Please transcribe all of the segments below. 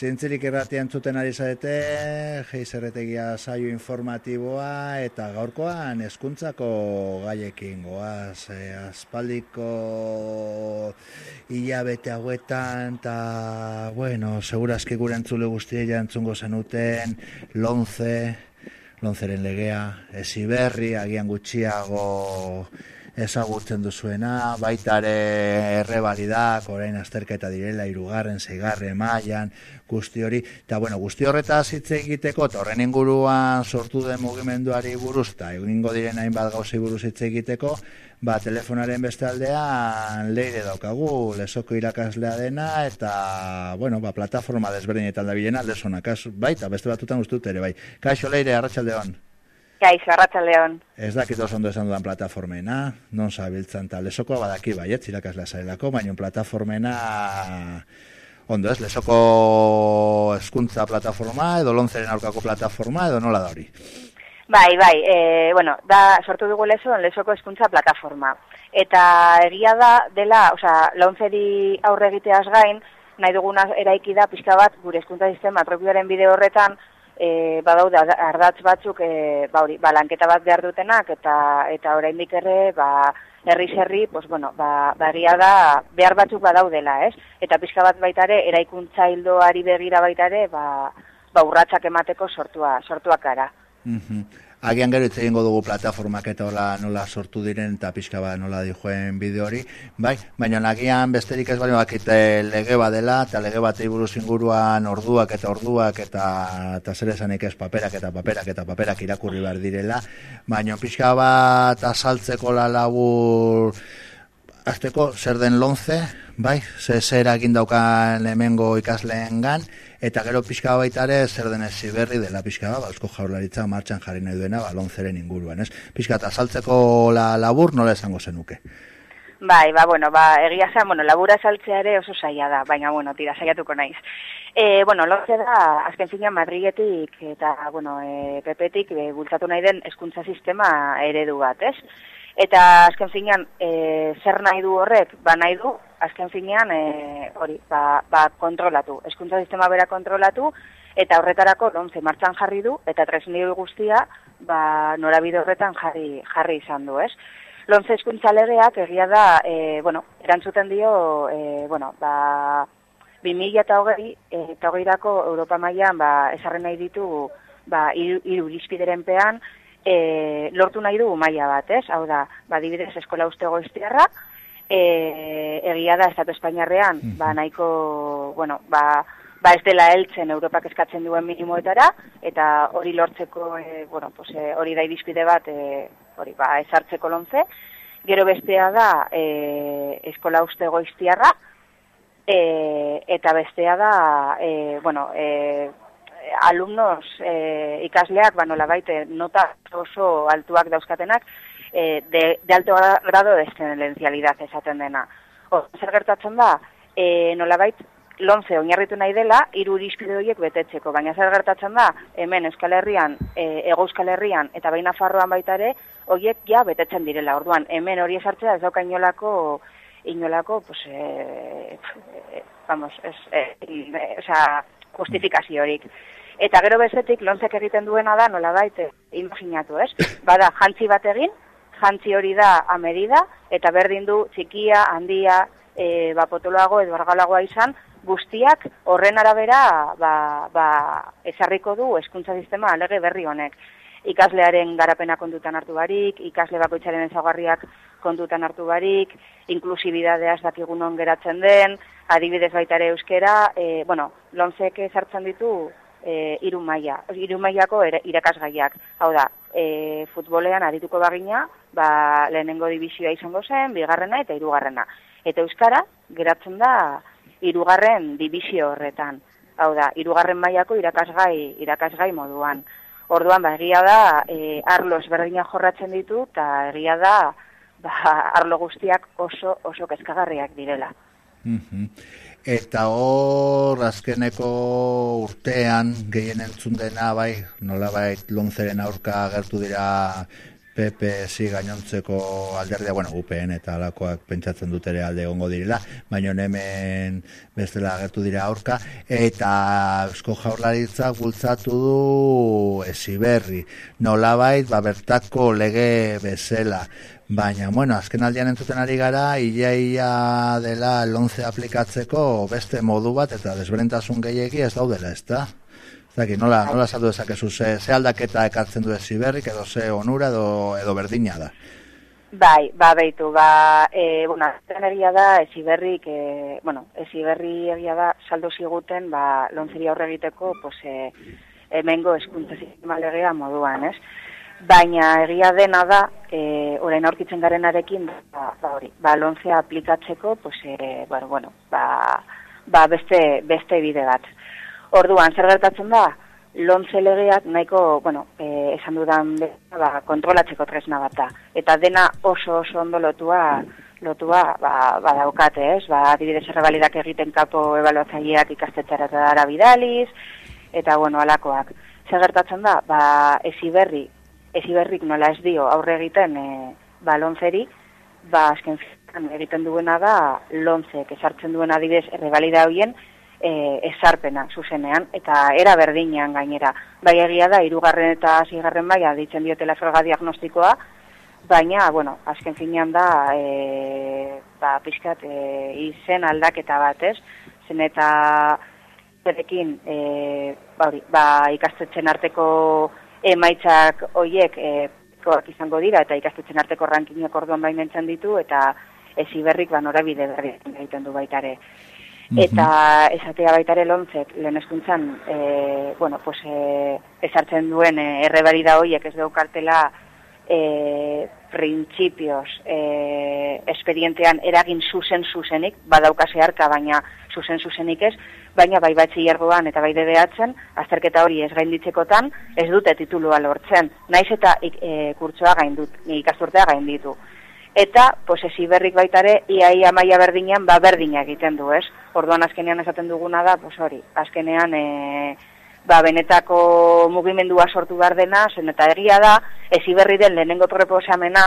Zientzirik erratian zuten ari zaete, geizerretegia saio informatiboa eta gaurkoan hezkuntzako gaiekin goaz. E, aspaldiko hilabete hauetan eta, bueno, segurazki gure entzule guztia jantzungo zenuten, lonze, lonzeren legea, esiberri, agian gutxiago ezagutzen duzuena, baita ere errebalidak, orain azterketa direla, irugarren, zeigarren, mailan, guzti hori, eta bueno, guzti horreta hitz egiteko, eta horren inguruan sortu den mugimenduari buruz, eta egingo diren hainbat gauzi buruz hitz egiteko, ba, telefonaren beste aldean leire daukagu, lesoko irakaslea dena, eta, bueno, ba, plataforma desberdinetan da bilena, lesonak, baita, beste batutan ustut ere, bai. Kaixo leire, arratsaldean. Gaiz, arratsaldeon. Ez dakit oso ondo esan dudan plataformena, non zabiltzan eta lesoko badaki bai, ez irakaslea zailako, baina plataformena ondo ez, lesoko eskuntza plataforma edo lonzeren aurkako plataforma edo nola da hori? Bai, bai, e, bueno, da sortu dugu leso, lesoko eskuntza plataforma. Eta egia da, dela, oza, lonzeri aurre egiteaz gain, nahi duguna eraiki da, pixka bat, gure eskuntza sistema, tropioaren bide horretan, e, badaude ardatz batzuk e, ba hori ba lanketa bat behar dutenak eta eta oraindik ere ba herri herri pues bueno ba bagia da behar batzuk badaudela, ez? Eta pixka bat baita ere eraikuntza hildoari begira baita ere ba ba urratsak emateko sortua sortuak gara. Mhm agian gero itse dugu plataformak eta hola nola sortu diren eta pixka ba nola dijoen bideo hori, bai, baina agian besterik ez bali bakite lege badela eta lege batei buruz inguruan orduak eta orduak eta eta zer esanik ez paperak eta paperak eta paperak irakurri behar direla, baina pixka bat asaltzeko la labur azteko zer den lonze, bai, ze zer egin daukan hemengo ikasleengan eta gero pixka baita ere zer den ez berri dela pixka bat, eusko jaurlaritza martxan jarri nahi duena, ba, lonzeren inguruan, ez? Pixka eta saltzeko la, labur nola esango zenuke? Bai, ba, bueno, ba, egia zen, bueno, labura saltzea ere oso saia da, baina, bueno, tira, saiatuko naiz. E, bueno, lonze da, azken zina, Madriletik eta, bueno, e, pepetik, e, bultzatu nahi den eskuntza sistema eredu bat, ez? Eta azken finean, e, zer nahi du horrek, ba nahi du, azken finean, e, hori, ba, ba kontrolatu, eskuntza sistema bera kontrolatu, eta horretarako lonze martxan jarri du, eta tresni guztia, ba, norabide horretan jarri, jarri izan du, ez? Lonze eskuntza legeak egia da, e, bueno, erantzuten dio, e, bueno, ba, 2000 eta hogei, eta hogeirako Europa mailan ba, esarren nahi ditu, ba, iru, iru pean, e, lortu nahi du maila bat, ez? Hau da, ba, dibidez eskola uste goiztiarra, e, egia da, Estatu Espainiarrean, ba, nahiko, bueno, ba, ba ez dela heltzen Europak eskatzen duen minimoetara, eta hori lortzeko, e, bueno, pues, e, hori da irizpide bat, e, hori, ba, ezartzeko lontze, gero bestea da, e, eskola uste goiztiarra, e, eta bestea da, e, bueno, e, alumnos e, ikasleak, ba, nola baite, nota oso altuak dauzkatenak, e, de, de alto grado de excelencialidad esaten dena. O, zer gertatzen da, e, nola baita, lonze oinarritu nahi dela, hiru irizpide horiek betetzeko, baina zer gertatzen da, hemen Euskal Herrian, e, Ego Euskal Herrian, eta baina farroan baita ere, horiek ja betetzen direla, orduan, hemen hori esartzea ez dauka inolako, pues, e, e, vamos, es, e, e, o sea, justifikazio horik. Eta gero bezetik, lontzek egiten duena da, nola baite, imaginatu, ez? Bada, jantzi bat egin, jantzi hori da amerida, eta berdin du txikia, handia, e, ba, potoloago edo argalagoa izan, guztiak horren arabera ba, ba, ezarriko du eskuntza sistema alege berri honek. Ikaslearen garapena kondutan hartu barik, ikasle bakoitzaren ezagarriak kondutan hartu barik, inklusibidadea ez geratzen den, adibidez baita ere euskera, e, bueno, lonzek ezartzen ditu e, iru maila, iru mailako irakasgaiak. Hau da, e, futbolean arituko bagina, ba, lehenengo divisioa izango zen, bigarrena eta hirugarrena. Eta euskara geratzen da hirugarren divisio horretan. Hau da, hirugarren mailako irakasgai, irakasgai moduan. Orduan, ba, egia da, e, arlo ezberdina jorratzen ditu, eta egia da, ba, arlo guztiak oso, oso kezkagarriak direla. Mm Eta hor, azkeneko urtean, gehien entzun dena, bai, nola bai, lonzeren aurka agertu dira PP zi gainontzeko alderdia, bueno, UPN eta alakoak pentsatzen dut ere alde egongo direla, baina hemen bestela agertu dira aurka, eta eusko jaurlaritza bultzatu du esiberri, nolabait, ba, bertako lege bezala, Baina, bueno, azken aldian entzuten ari gara, iaia dela lonze aplikatzeko beste modu bat eta desberentasun gehiegi ez daudela, ez da? Zaki, nola, nola saldu dezakezu, ze, ze aldaketa ekartzen du ziberrik edo ze onura edo, edo berdina da? Bai, ba, behitu, ba, e, bueno, egia da, eziberrik, e, bueno, eziberri egia da, saldo ziguten, ba, lontzeri aurre egiteko, pues, e, emengo eskuntza sistema legea moduan, ez? Baina egia dena da, e, orain aurkitzen garenarekin, ba, ba, hori, ba, lontzea aplikatzeko, pues, e, bueno, bueno, ba, ba, beste, beste bide bat. Orduan, zer gertatzen da, lontze legeak nahiko, bueno, e, esan dudan ba, kontrolatzeko tresna bat da. Eta dena oso oso ondo lotua, lotua ba, ba daukate, ez? Ba, adibidez errebalidak egiten kapo ebaluatzaileak dara bidaliz, eta bueno, alakoak. Zer gertatzen da, ba, ezi berri, ezi berrik nola ez dio aurre egiten e, ba, lontzeri, ba, azken egiten duena da, lontzek esartzen duena adibidez errebalida hoien, e, esarpena zuzenean, eta era berdinean gainera. Bai egia da, irugarren eta zigarren bai, aditzen diotela frega diagnostikoa, baina, bueno, azken finean da, e, ba, pixkat, e, izen aldaketa bat, ez? Zen eta zerekin, e, ba, ba, ikastetzen arteko emaitzak hoiek e, koak izango dira, eta ikastetzen arteko rankinak orduan baimentzen ditu, eta ezi berrik ba, norabide berri egiten du baitare. Eta esatea baita ere lontzek, lehen eskuntzan, e, bueno, pues, e, esartzen duen e, errebarida horiek ez daukartela e, printzipioz e, espedientean eragin zuzen zuzenik, badauka zeharka, baina zuzen zuzenik ez, baina bai batzi jergoan eta bai dedeatzen, azterketa hori ez gainditzekotan, ez dute titulua lortzen. Naiz eta e, kurtsoa gaindut, ikasturtea gainditu eta pues esi berrik baitare iaia maila berdinean ba berdina egiten du, ez? Orduan azkenean esaten duguna da, pues hori, azkenean e, ba benetako mugimendua sortu behar dena, zen eta egia da, esi berri den lehenengo proposamena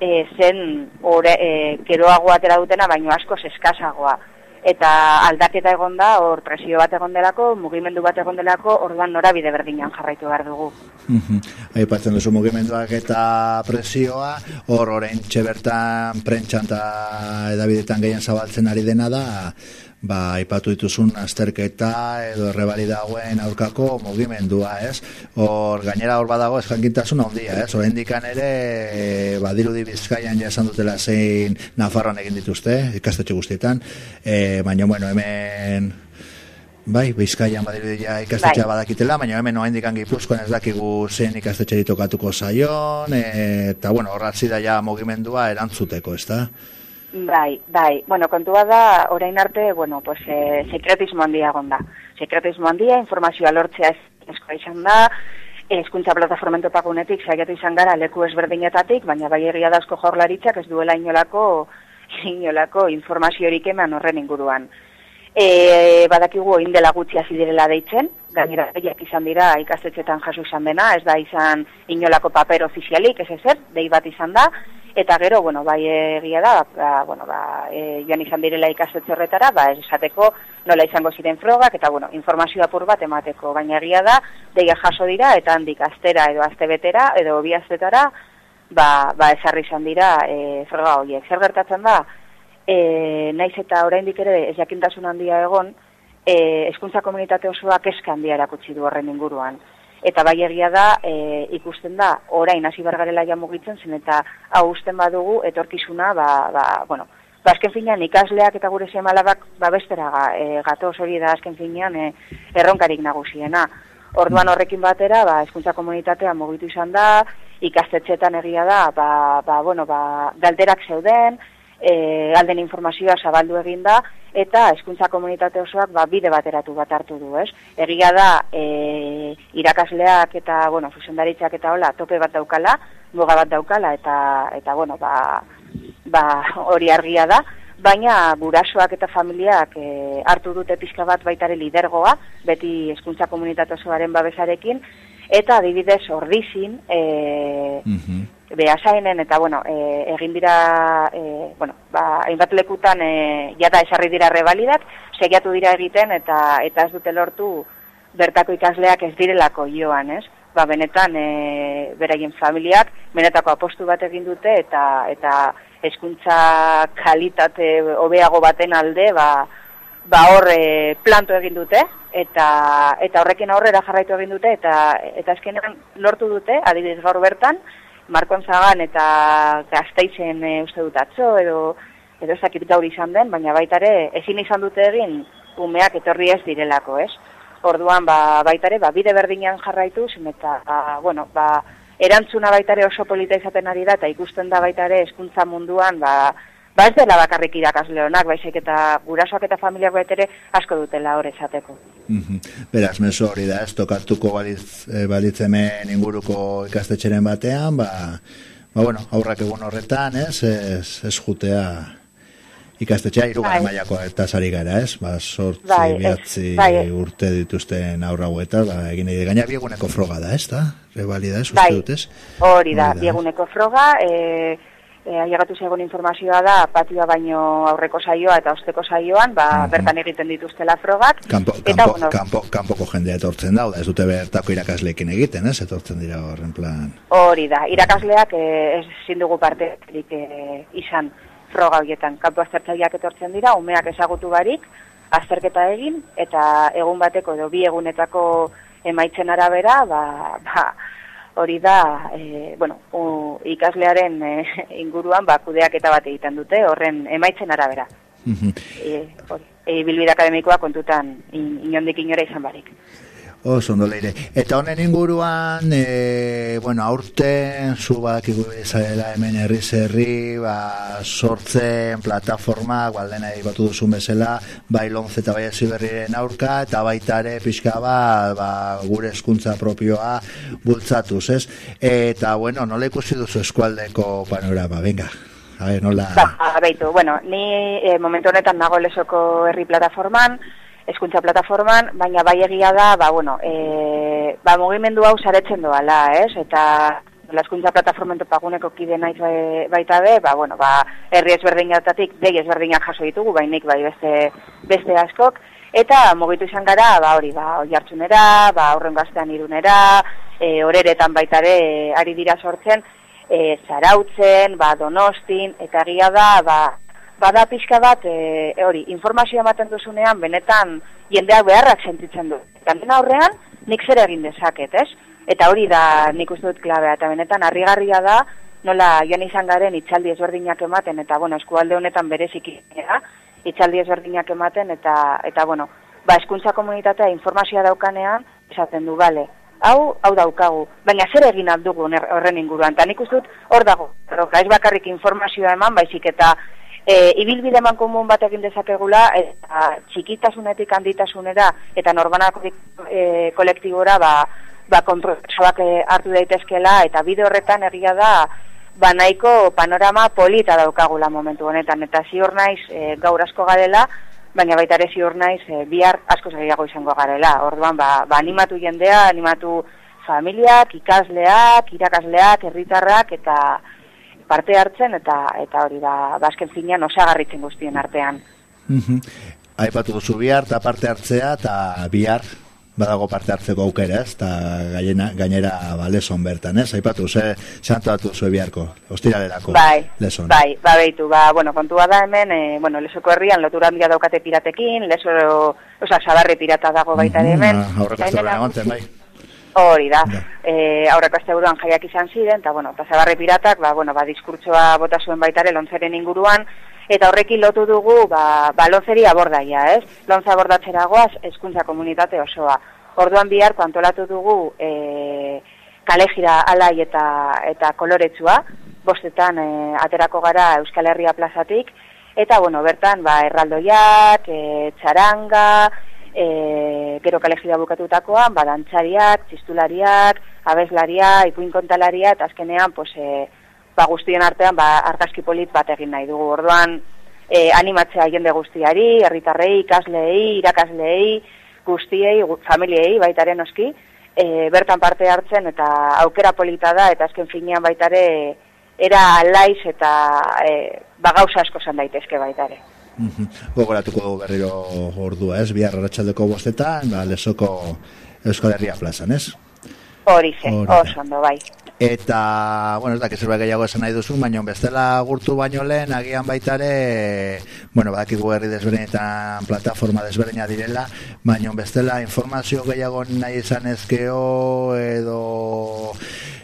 e, zen ore, e, keroagoa atera dutena, baino asko eskasagoa eta aldaketa egon da, hor presio bat egon delako, mugimendu bat egon delako, orduan norabide berdinan jarraitu behar dugu. Aipatzen duzu mugimenduak eta presioa, hor orain txebertan prentxan eta edabidetan gehien zabaltzen ari dena da, ba, ipatu dituzun azterketa edo errebalida hauen aurkako mugimendua, ez? Hor, gainera hor badago ez jankintasun handia, ez? Hor indikan ere, e, badiru di bizkaian ja esan dutela zein Nafarroan egin dituzte, ikastetxe guztietan, e, baina, bueno, hemen Bai, bizkaian badiru ja ikastetxea bai. badakitela, baina hemen noa indikan gipuzkoan ez dakigu zen ikastetxe ditokatuko zaion, e, eta bueno, horratzi da ja mugimendua erantzuteko, ez da? Bai, bai. Bueno, kontua da, orain arte, bueno, pues, e, sekretismo handia gonda. Sekretismo handia, informazioa lortzea eskoa izan da, eskuntza plataformen topakunetik, saiatu izan gara leku ezberdinetatik, baina bai egia da asko jorlaritzak ez duela inolako, inolako informaziorik eman horren inguruan. E, badakigu egin dela gutxi hasi direla deitzen, gainera behiak izan dira ikastetxetan jaso izan dena, ez da izan inolako paper ofizialik, ez ezer, dei bat izan da, eta gero, bueno, bai egia da, ba, bueno, ba, e, joan izan direla ikastetxe horretara, ba, esateko nola izango ziren frogak, eta, bueno, informazioa apur bat emateko, baina egia da, deia jaso dira, eta handik astera edo astebetera, edo bi astetara, ba, ba, esarri izan dira e, froga horiek. Zer gertatzen da, e, naiz eta oraindik ere ez jakintasun handia egon, e, eskuntza komunitate osoak eska handia erakutsi du horren inguruan. Eta bai egia da e, ikusten da orain hasi bergarela ja mugitzen zen eta hau usten badugu etorkizuna ba, ba, bueno, ba azken finean ikasleak eta gure semalabak ba bestera e, gato hori da azken finean e, erronkarik nagusiena. Orduan horrekin batera ba hezkuntza komunitatea mugitu izan da ikastetxetan egia da ba, ba, bueno, ba, galderak zeuden e, alden informazioa zabaldu egin da, eta hezkuntza komunitate osoak ba, bide bateratu bat hartu du, ez? Egia da, e, irakasleak eta, bueno, fusendaritzak eta hola, tope bat daukala, muga bat daukala, eta, eta bueno, ba, ba, hori argia da, baina gurasoak eta familiak e, hartu dute pixka bat baitare lidergoa, beti hezkuntza komunitate osoaren babesarekin, eta adibidez ordizin, e, behasainen eta bueno, e, egin dira e, bueno, ba, hainbat lekutan e, jata esarri dira rebalidak, segiatu dira egiten eta eta ez dute lortu bertako ikasleak ez direlako joan, ez? Ba, benetan e, beraien familiak benetako apostu bat egin dute eta eta hezkuntza kalitate hobeago baten alde ba, ba hor e, planto egin dute eta eta horrekin aurrera jarraitu egin dute eta eta azkenean lortu dute adibidez gaur bertan Markon Zagan eta Gasteizen e, uste dut atzo edo edo ezakit gaur izan den, baina baita ere ezin izan dute egin umeak etorri ez direlako, ez? Orduan ba baita ere ba bide berdinean jarraitu eta ba, bueno, ba erantzuna baita ere oso polita izaten ari da eta ikusten da baita ere hezkuntza munduan ba ba ez dela bakarrik irakasle honak, baizik eta gurasoak eta familiak baita ere asko dutela hor esateko. Beraz, meso hori da, ez tokatuko balitz, e, balitzemen inguruko ikastetxeren batean, ba, ba bueno, aurrak egun horretan, ez, ez, ez jutea ikastetxea irugan bai. maiako eta zari gara, ez? Ba, sortzi, bai, biatzi bai. urte dituzten aurra hueta, ba, egin egin gaina bieguneko froga da, ez da? Revalida, ez? Bai, hori da, bieguneko froga, eh, e, ailegatu zegoen informazioa da patioa baino aurreko saioa eta osteko saioan, ba, uh bertan egiten dituztela frogak. Kampo, eta, bueno, kampo, kampoko jendea etortzen da, ez dute bertako irakasleekin egiten, ez, etortzen dira horren plan. Hori da, irakasleak e, ez zindugu parte e, izan froga horietan. Kampo aztertzaileak etortzen dira, umeak ezagutu barik, azterketa egin, eta egun bateko edo bi egunetako emaitzen arabera, ba, ba, hori da, e, bueno, u, ikaslearen e, inguruan ba, kudeak eta bat egiten dute, horren emaitzen arabera. Mm e, e, akademikoa kontutan in, inondik inora izan barik. Oso ondo leire. Eta honen inguruan, e, bueno, aurten, zu bak izadela hemen herri zerri, ba, sortzen plataforma, baldena batu duzun bezala, bai lonze eta bai berriren aurka, eta baita ere pixka ba, ba, gure eskuntza propioa bultzatuz, ez? Eta, bueno, nola ikusi duzu eskualdeko panorama, venga. A ver, nola... Ba, baitu, bueno, ni eh, momentu honetan nago lesoko herri plataforman, eskuntza plataforman, baina bai egia da, ba, bueno, e, ba, mugimendu hau saretzen doala, ez? Eta la eskuntza plataformen topaguneko kide naiz baita be, ba, bueno, ba, herri ezberdinatatik, dei ezberdinak jaso ditugu, bainik bai beste, beste askok, eta mugitu izan gara, ba, hori, ba, oi hartzunera, ba, horren gaztean irunera, e, horeretan baita be, ari dira sortzen, e, zarautzen, ba, donostin, eta egia da, ba, bada pixka bat, e, e, hori, informazioa ematen duzunean, benetan jendeak beharrak sentitzen du. Eta dena horrean, nik zer egin dezaket, ez? Eta hori da nik uste dut klabea, eta benetan harrigarria da, nola joan izan garen itxaldi ezberdinak ematen, eta bueno, eskualde honetan berezik da, itxaldi ezberdinak ematen, eta, eta bueno, ba, eskuntza komunitatea informazioa daukanean, esaten du, bale, hau, hau daukagu, baina zer egin aldugu horren inguruan, eta nik uste dut hor dago, ez bakarrik informazioa eman, baizik eta e, ibilbide eman komun bat egin dezakegula, eta txikitasunetik handitasunera, eta norbanako e, kolektibora, ba, ba kontrolak e, hartu daitezkela, eta bide horretan egia da, ba nahiko panorama polita daukagula momentu honetan, eta ziur naiz e, gaur asko garela, baina baita ere ziur naiz e, bihar asko zagiago izango garela. Orduan, ba, ba animatu jendea, animatu familiak, ikasleak, irakasleak, herritarrak eta parte hartzen eta eta hori da basken finean osagarritzen guztien artean. Mhm. Aipatu duzu bihar eta parte hartzea eta bihar badago parte hartzeko aukera, ez? Ta gainera gainera ba leson bertan, ez? Aipatu ze santuatu zu biharko, ostiralerako. Bai. Leson. Bai, ba beitu, ba bueno, kontua da hemen, eh bueno, lesoko herrian lotura handia daukate piratekin, leso, osea, sabarre pirata dago baita mhm, hemen. Aurreko bai. Hori da, e, aurreko azte buruan jaiak izan ziren, eta bueno, eta zabarri piratak, ba, bueno, ba, diskurtsoa bota zuen baitare lontzeren inguruan, eta horrekin lotu dugu, ba, ba lontzeri abordaia, ez? Lontza abordatzera goaz, eskuntza komunitate osoa. Orduan bihar, antolatu dugu, e, kale alai eta, eta koloretsua, bostetan e, aterako gara Euskal Herria plazatik, eta, bueno, bertan, ba, erraldoiak, e, txaranga, e, gero kalegida bukatutakoan, badantxariak, txistulariak, abeslaria, ipuin kontalaria, eta azkenean, pues, e, ba, guztien artean, ba, argazki polit bat egin nahi dugu. Orduan, e, animatzea jende guztiari, herritarrei, ikasleei, irakasleei, guztiei, familiei, baitaren oski, e, bertan parte hartzen eta aukera polita da eta azken finean baitare era alaiz eta e, ba gauza asko zan daitezke baitare. Gogoratuko berriro ordua, ez? Bihar arratsaldeko bostetan, ba, lesoko Euskal Herria plazan, ez? Hori ze, oso ondo, bai. Eta, bueno, ez da, kezerba gehiago esan nahi duzu, baina bestela gurtu baino lehen, agian baitare, bueno, badakigu herri desberdinetan plataforma desberdina direla, baina bestela informazio gehiago nahi izan ezkeo, edo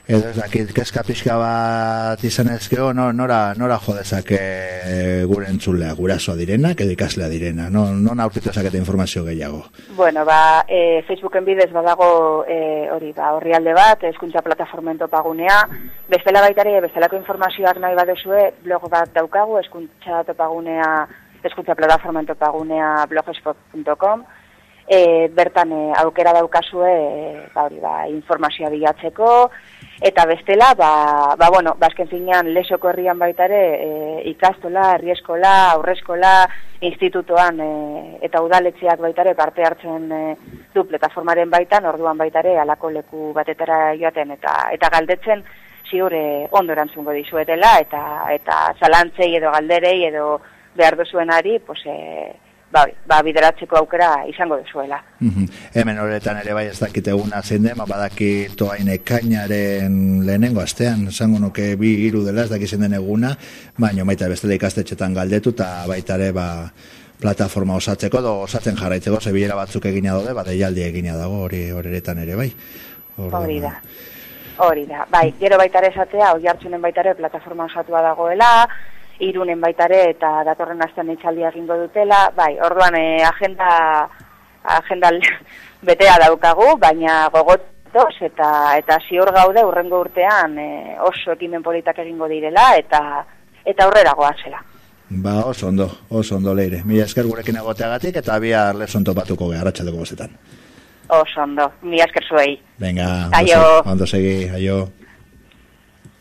edo ez dakit, kezka pixka bat izan ezkeo, no, nora, nora jo dezake eh, gure entzulea, gurasoa direna, edo ikaslea direna, no, non aurkitu ezakete informazio gehiago? Bueno, ba, e, Facebooken bidez badago e, hori, ba, horri alde bat, eskuntza plataformen topagunea, bestela baitari, bestelako informazioak nahi badezue, blog bat daukagu, eskuntza topagunea, eskuntza plataformen topagunea blogspot.com, e, bertan e, aukera daukazue, e, ba, hori, ba, informazioa bilatzeko, Eta bestela, ba, ba bueno, bazken finean lesoko herrian baita ere, e, ikastola, herrieskola, aurreskola, institutoan e, eta udaletziak baita ere parte hartzen e, du plataformaren baitan, orduan baita ere alako leku batetara joaten eta eta galdetzen ziur e, ondo erantzungo dizuetela eta eta zalantzei edo galderei edo behar duzuenari, pues, e, ba, ba bideratzeko aukera izango dezuela. Mm Hemen horretan ere bai ez dakite eguna zein den, ba, badaki toain ekainaren lehenengo astean, esango nuke bi hiru dela ez daki den eguna, baina baita bestela ikastetxetan galdetu eta baita ere ba, plataforma osatzeko, do osatzen jarraitzeko, zebiera batzuk egina daude, ba, deialdi egina dago hori horretan ere bai. Hori da. Hori da. Bai, gero baita ere esatea, hori hartzunen baita ere plataforma osatua dagoela, irunen baitare eta datorren astean itxaldia egingo dutela, bai, orduan e, agenda, agenda betea daukagu, baina gogotos eta eta ziur gaude urrengo urtean e, oso ekimen politak egingo direla eta eta aurrera goazela. Ba, oso ondo, oso ondo leire. Mila esker gurekin egoteagatik eta bihar lezon topatuko geha, ratxaldeko bostetan. Oso ondo, mila esker zuei. Venga, ondo, ondo segi, aio.